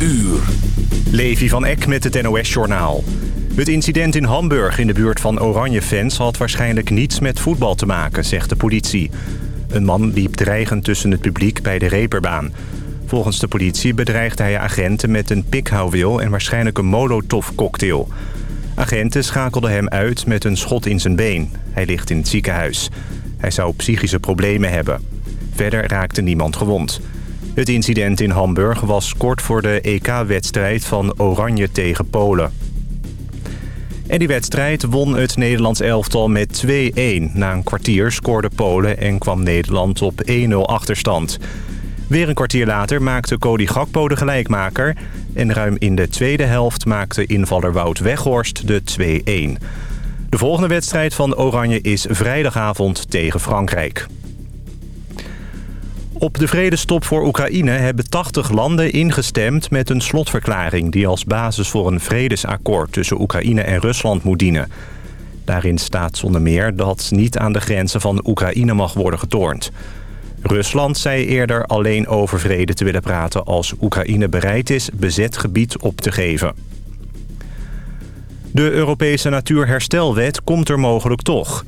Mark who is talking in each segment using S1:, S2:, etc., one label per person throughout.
S1: uur.
S2: Levi van Eck met het NOS-journaal. Het incident in Hamburg in de buurt van Oranje-fans... had waarschijnlijk niets met voetbal te maken, zegt de politie. Een man liep dreigend tussen het publiek bij de reperbaan. Volgens de politie bedreigde hij agenten met een pikhouwwil... en waarschijnlijk een molotov-cocktail. Agenten schakelden hem uit met een schot in zijn been. Hij ligt in het ziekenhuis. Hij zou psychische problemen hebben. Verder raakte niemand gewond. Het incident in Hamburg was kort voor de EK-wedstrijd van Oranje tegen Polen. En die wedstrijd won het Nederlands elftal met 2-1. Na een kwartier scoorde Polen en kwam Nederland op 1-0 achterstand. Weer een kwartier later maakte Cody Gakpo de gelijkmaker... en ruim in de tweede helft maakte invaller Wout Weghorst de 2-1. De volgende wedstrijd van Oranje is vrijdagavond tegen Frankrijk. Op de vredestop voor Oekraïne hebben 80 landen ingestemd met een slotverklaring... die als basis voor een vredesakkoord tussen Oekraïne en Rusland moet dienen. Daarin staat zonder meer dat niet aan de grenzen van Oekraïne mag worden getornd. Rusland zei eerder alleen over vrede te willen praten als Oekraïne bereid is bezet gebied op te geven. De Europese Natuurherstelwet komt er mogelijk toch...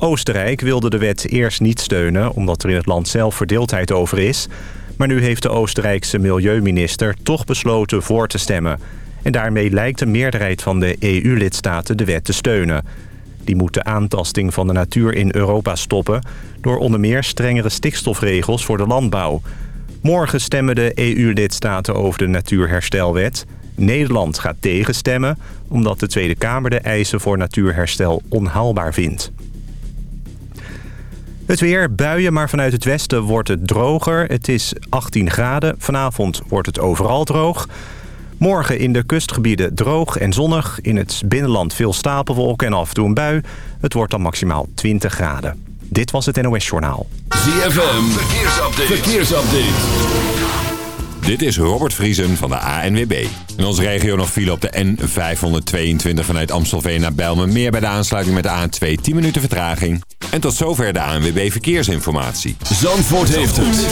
S2: Oostenrijk wilde de wet eerst niet steunen... omdat er in het land zelf verdeeldheid over is. Maar nu heeft de Oostenrijkse milieuminister toch besloten voor te stemmen. En daarmee lijkt de meerderheid van de EU-lidstaten de wet te steunen. Die moet de aantasting van de natuur in Europa stoppen... door onder meer strengere stikstofregels voor de landbouw. Morgen stemmen de EU-lidstaten over de Natuurherstelwet... Nederland gaat tegenstemmen... omdat de Tweede Kamer de eisen voor natuurherstel onhaalbaar vindt. Het weer, buien, maar vanuit het westen wordt het droger. Het is 18 graden. Vanavond wordt het overal droog. Morgen in de kustgebieden droog en zonnig. In het binnenland veel stapelwolken en af en toe een bui. Het wordt dan maximaal 20 graden. Dit was het NOS Journaal.
S1: ZFM, verkeersupdate. verkeersupdate. Dit is Robert Vriesen van de ANWB. In onze regio nog file op de N522 vanuit Amstelveen naar Bijlmer. Meer bij de aansluiting met de A2 10 minuten vertraging. En tot zover de ANWB Verkeersinformatie. Zandvoort heeft het.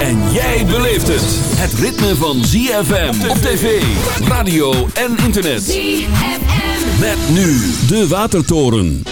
S1: En jij beleeft het. Het ritme van ZFM op tv, radio en internet. ZFM. Met nu de Watertoren.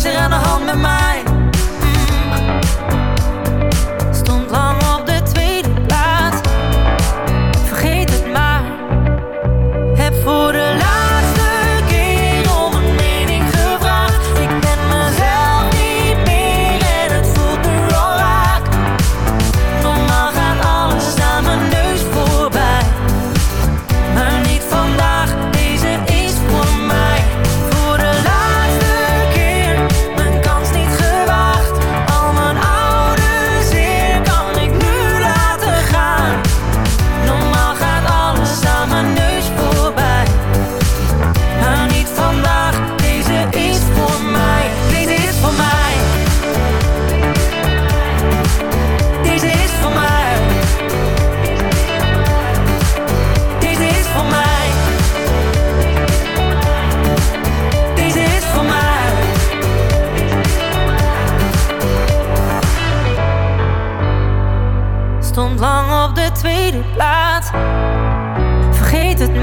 S1: is er aan de hand met mij?
S3: Dit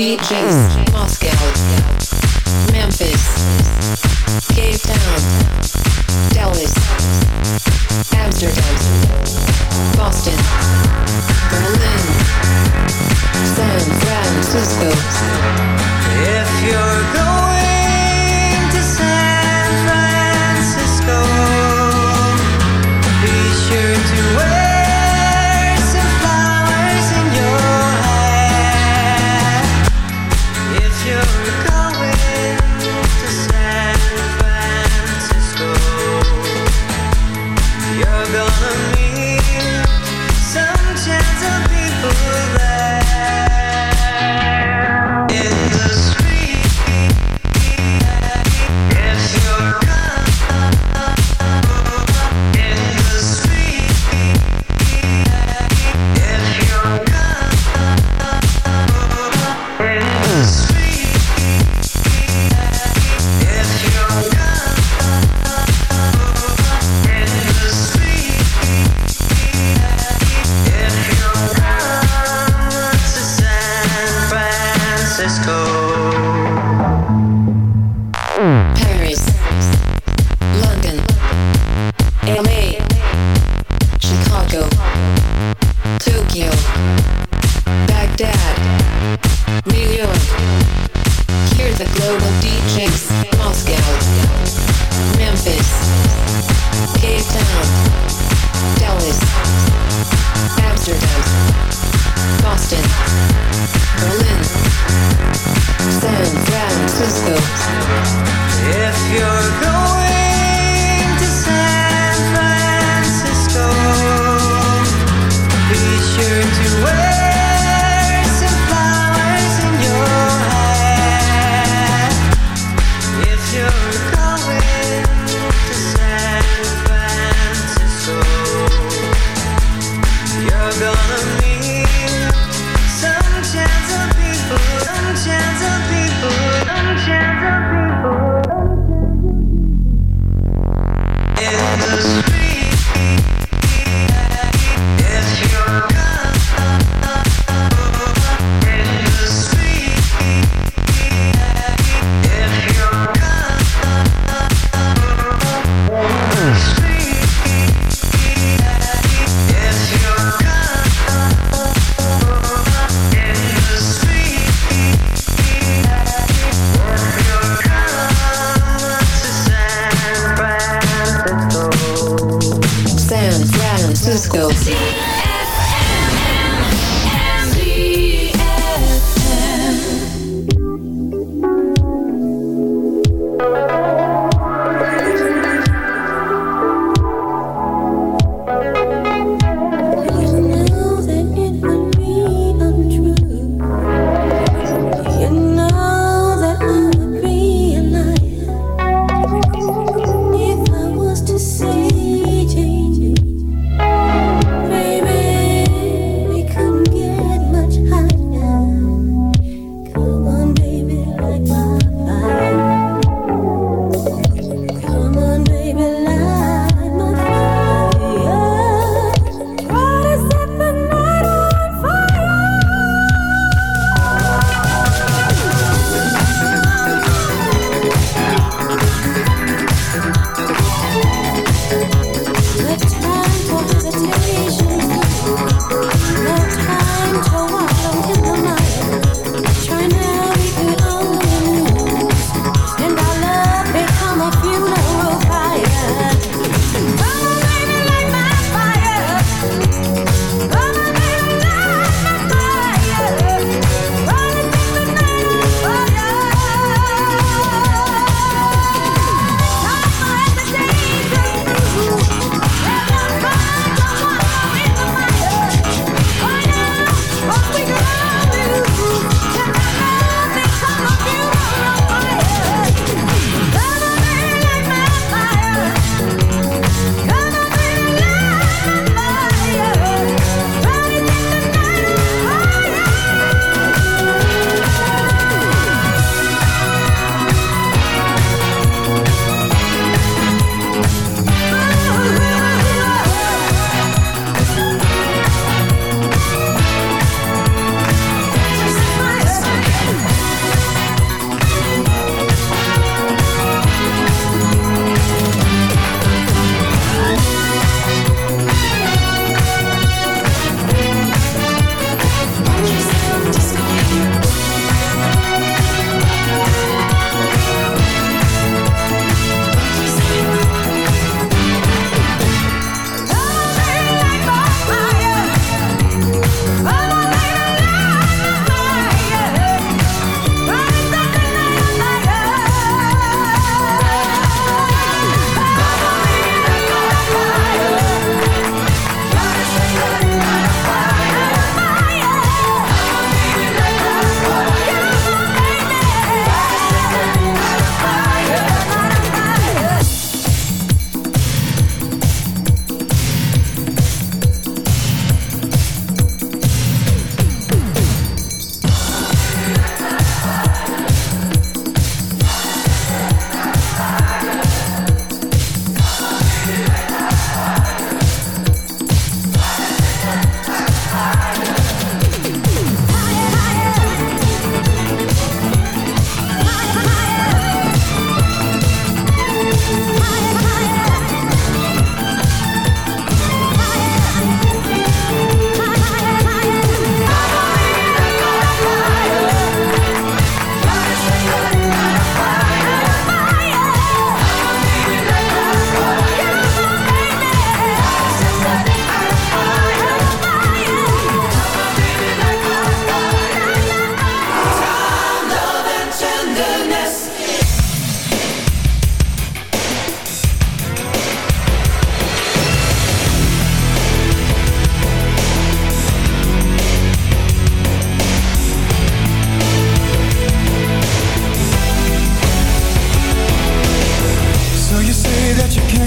S4: DJs.
S5: Tokyo,
S6: Baghdad, New York. The global DJs, Moscow, Memphis, Cape Town, Dallas, Amsterdam, Boston, Berlin, San Francisco. If you're going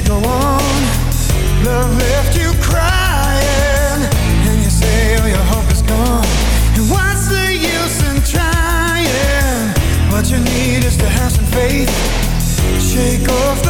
S6: go on. Love left you crying, and you say all your hope is gone. And what's the
S7: use in trying? What you need is to have some faith. Shake off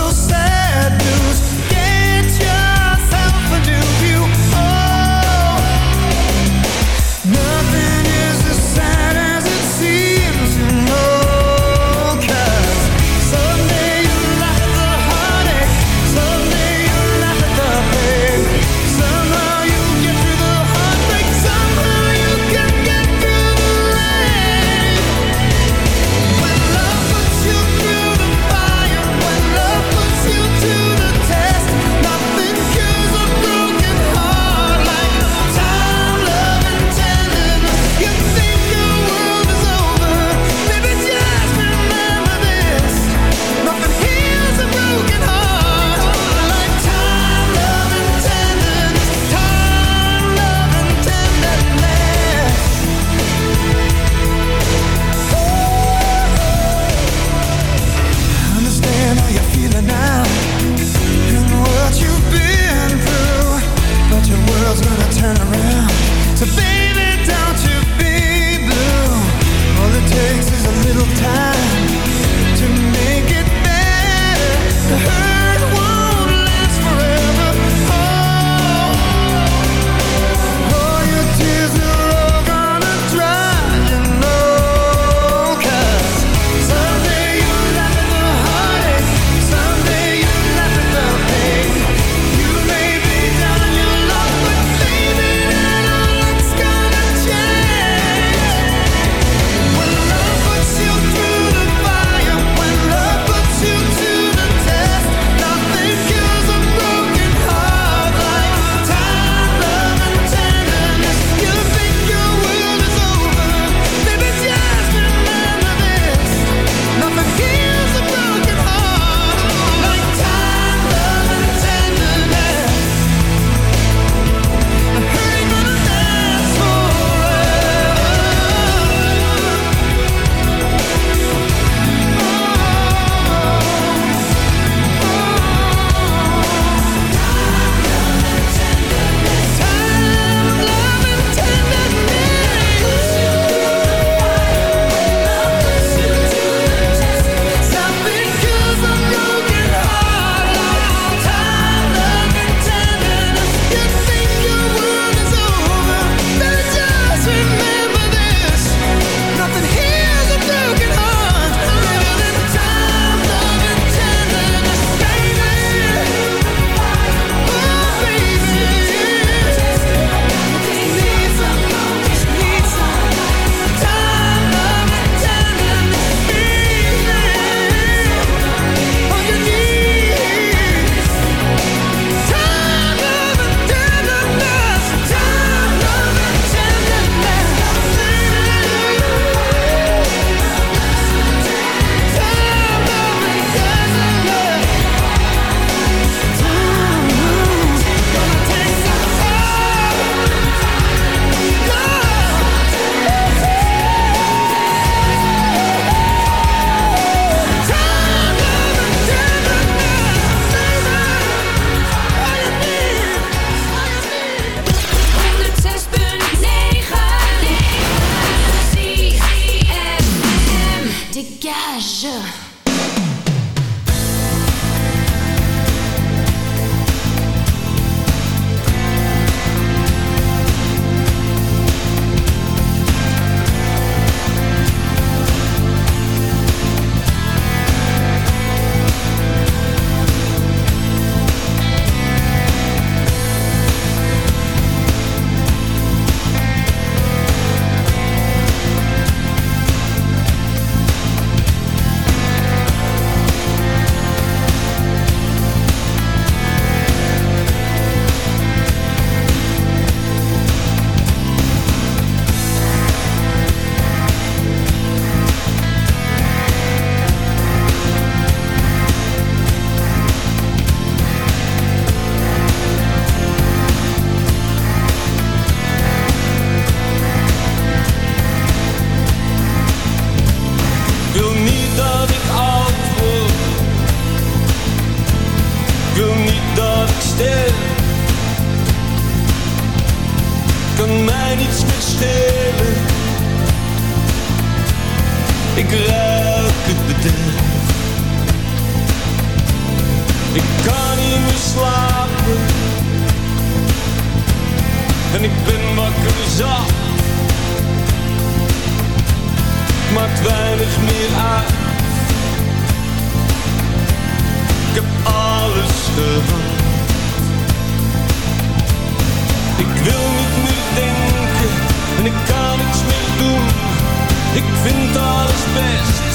S6: Ik vind alles best,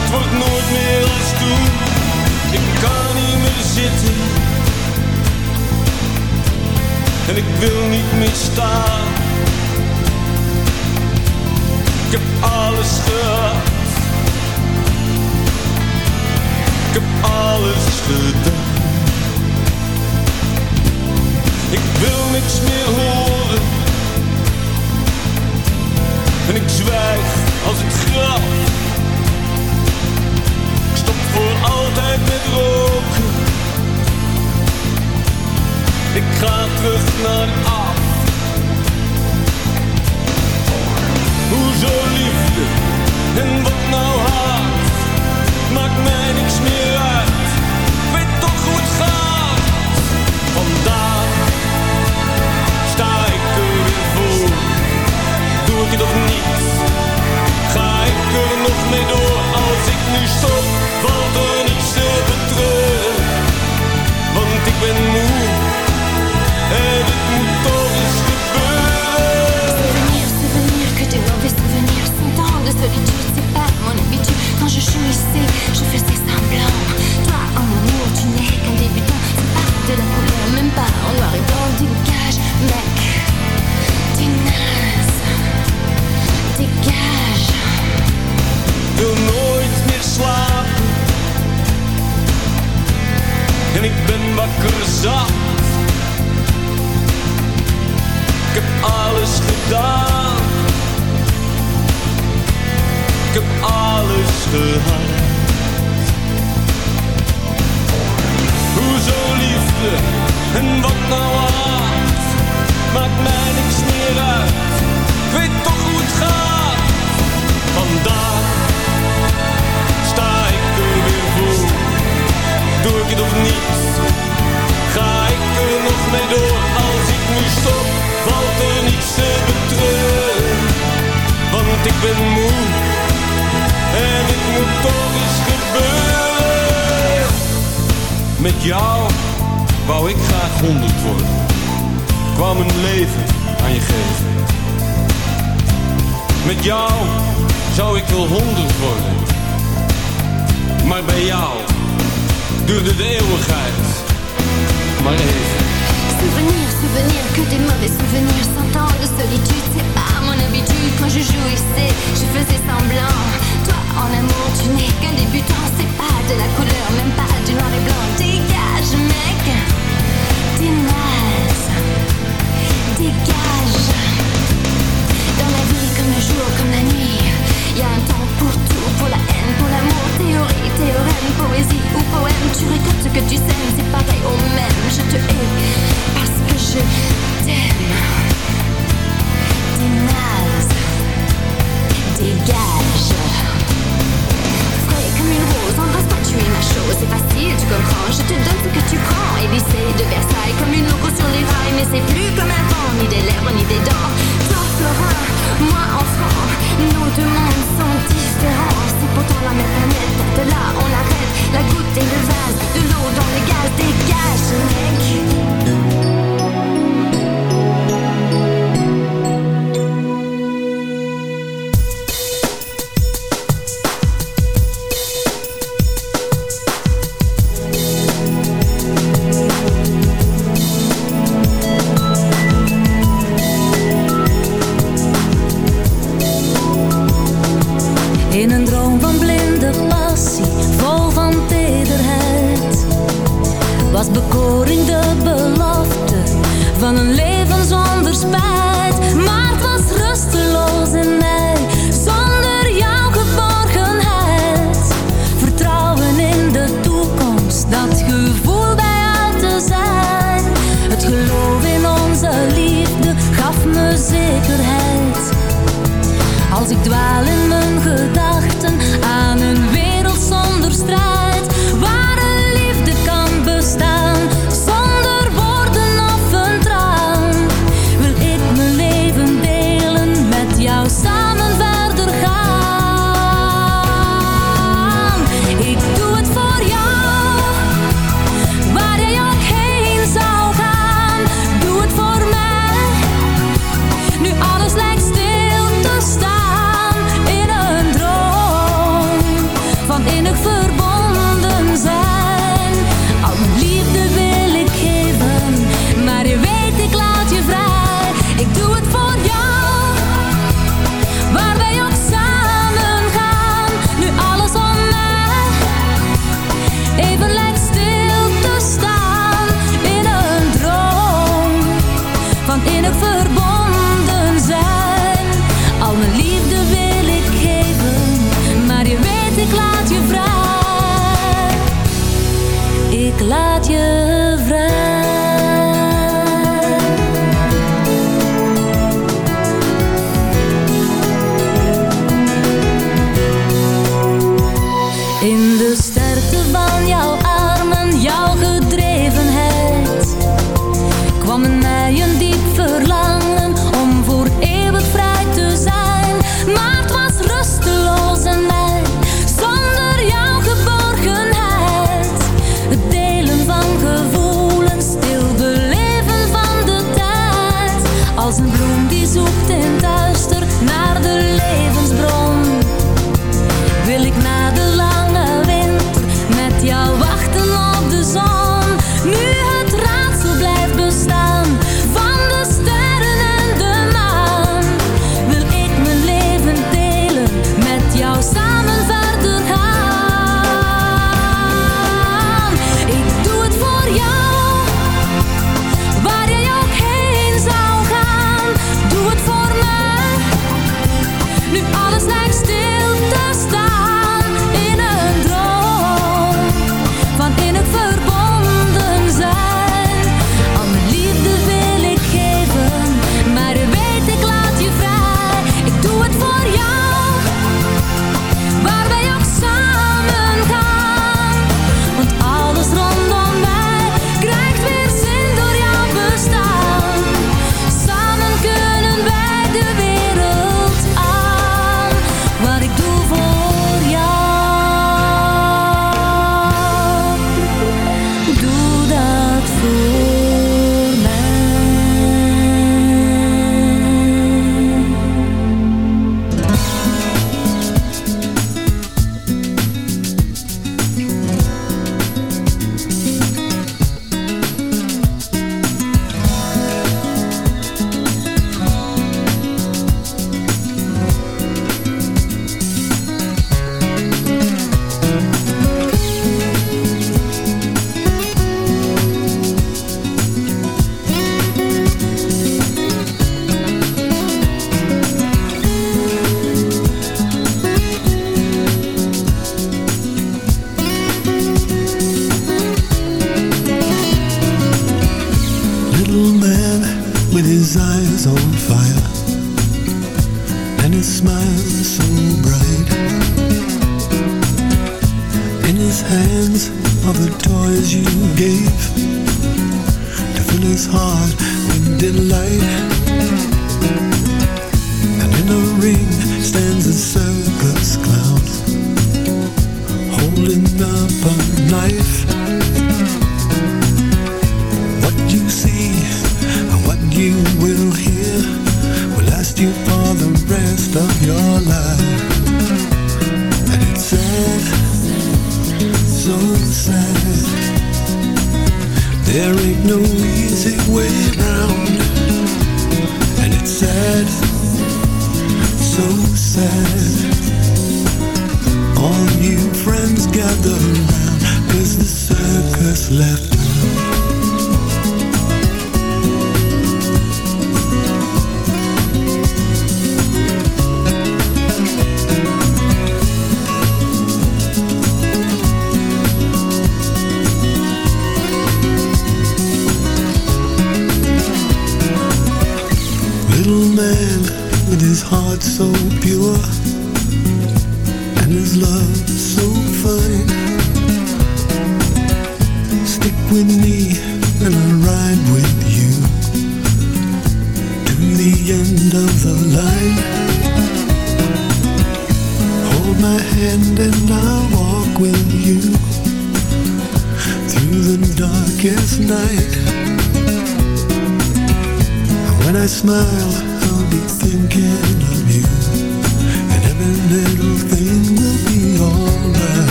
S6: het wordt nooit meer als toen. Ik kan niet meer zitten en ik wil niet meer staan. Ik heb alles gehad. Ik heb alles gedaan. Ik wil niks meer horen. En ik zwijg als het graf. Ik stop voor altijd met roken. Ik ga terug naar af. Hoezo liefde en wat nou haat? Maakt mij niks meer uit. Ik weet toch het gaat. Vandaag sta ik er weer voor. Doe ik het of niet? Nog mee door? Als ik nu stop, valt er niets te betreuren. Want ik ben moe en het moet toch eens gebeuren.
S8: Souvenir, souvenir, que des mauvais souvenirs Cent de solitude, c'est pas mon habitude Quand je jouissais, je faisais semblant En
S6: ik ben wakker. Ik heb alles gedaan. Ik heb alles gehad.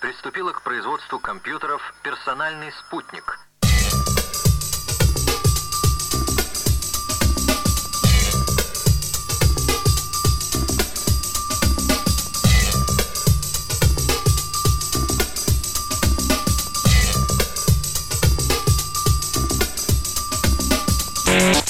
S9: Приступила к производству компьютеров «Персональный спутник».
S10: Like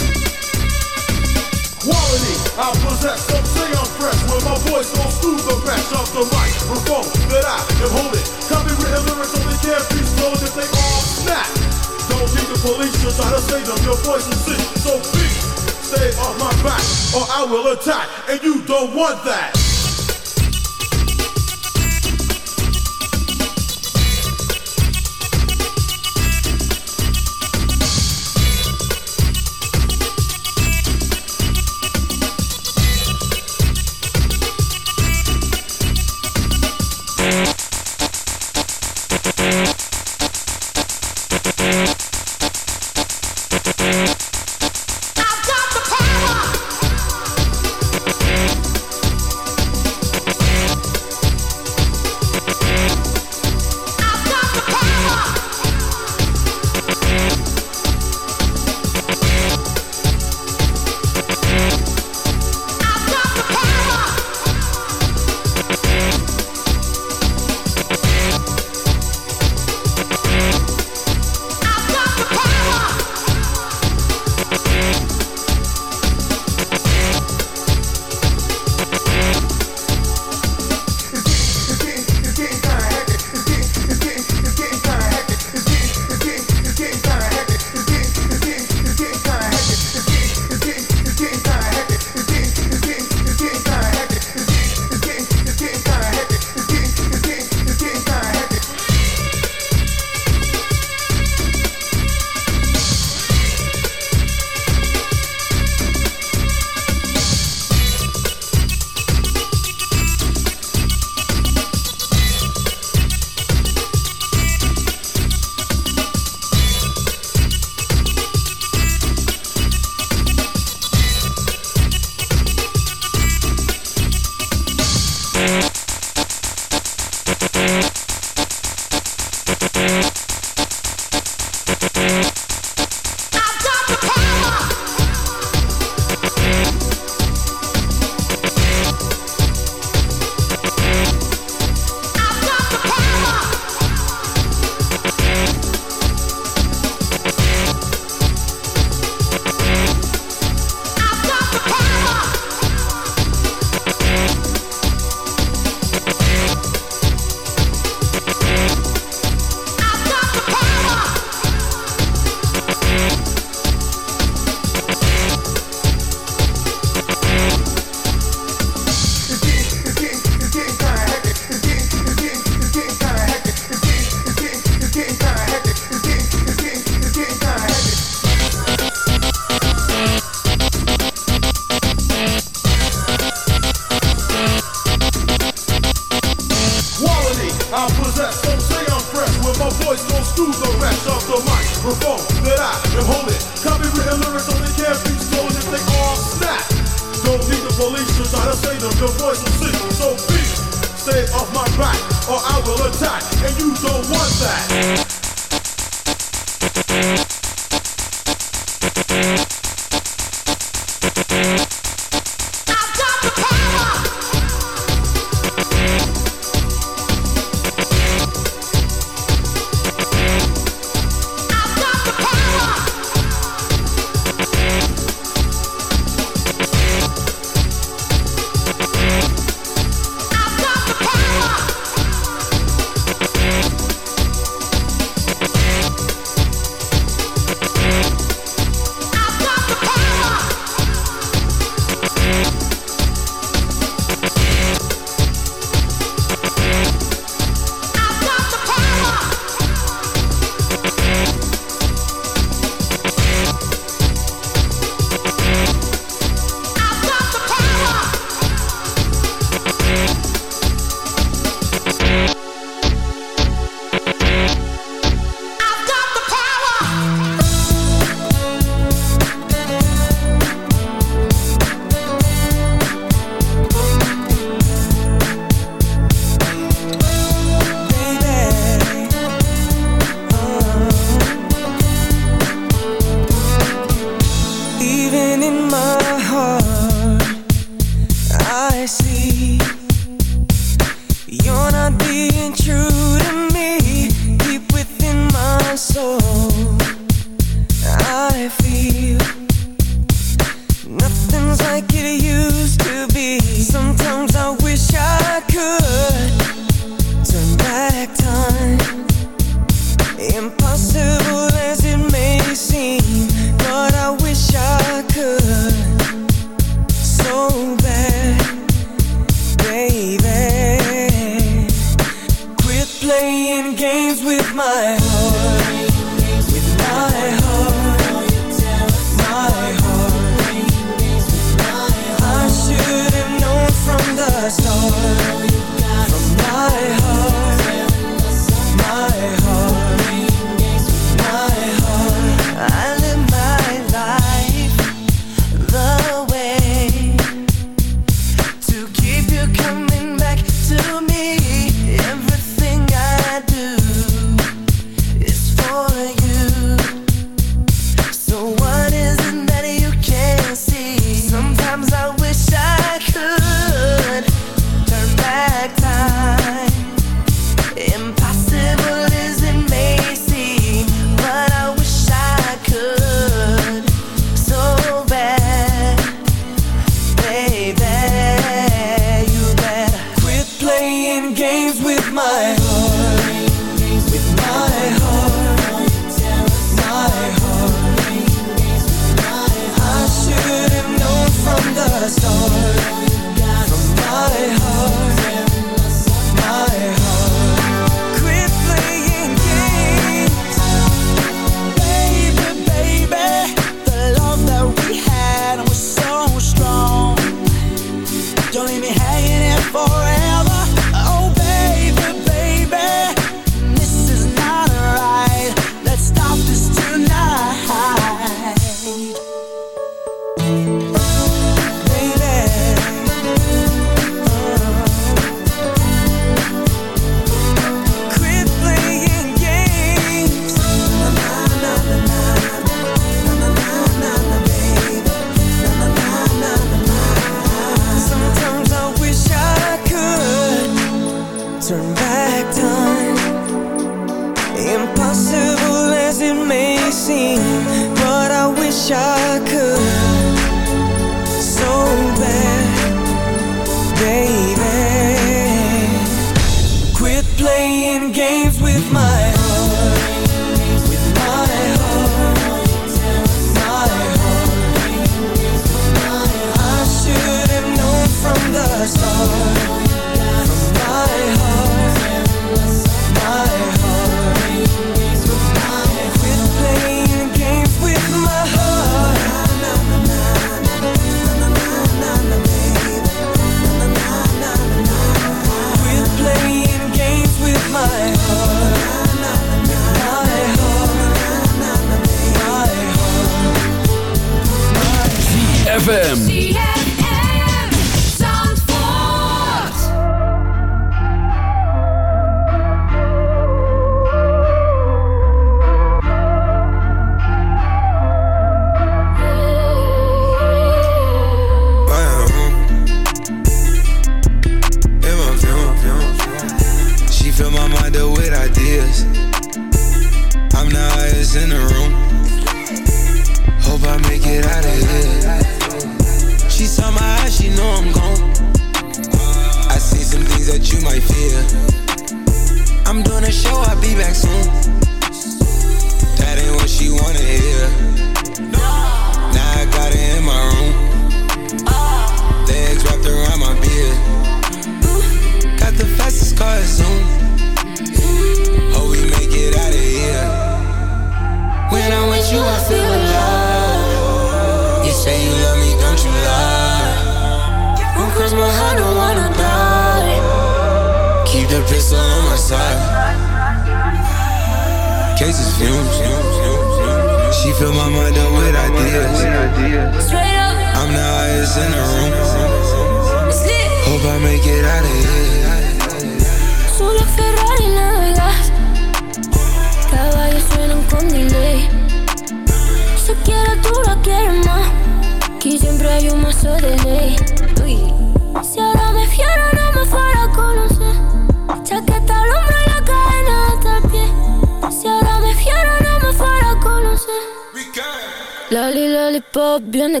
S5: Lali, lollipop, bien Ey,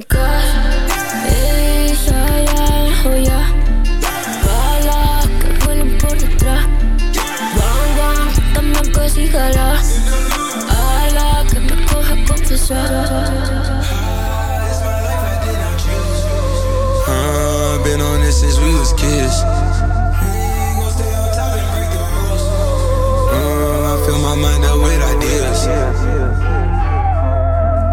S5: ya, ya, oh ya Balas que vuelen por detrás. Bang, bang, que si jala Ala, que me coja confesar
S11: Uh, been on this since we was kids. Uh, I fill my mind up with ideas.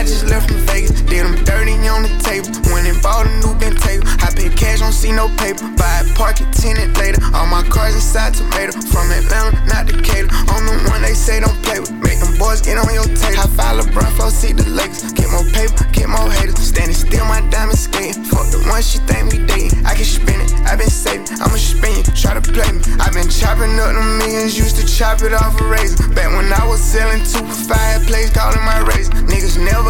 S12: I just left from Vegas, did them dirty on the table. Went and bought a new bent table. I paid cash, don't see no paper. Buy it, park it, tenant later. All my cars inside tomato. From Atlanta, not Decatur. On the one they say don't play with. Make them boys get on your table. High five LeBron, flow, see the Lakers. Get more paper, get more haters. Standing still, my diamond skating. Fuck the one she think we dating. I can spin it, i been saving. I'ma spin you, try to play me. i been chopping up the millions, used to chop it off a razor. Back when I was selling two for five, place calling my razor. Niggas never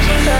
S13: Cause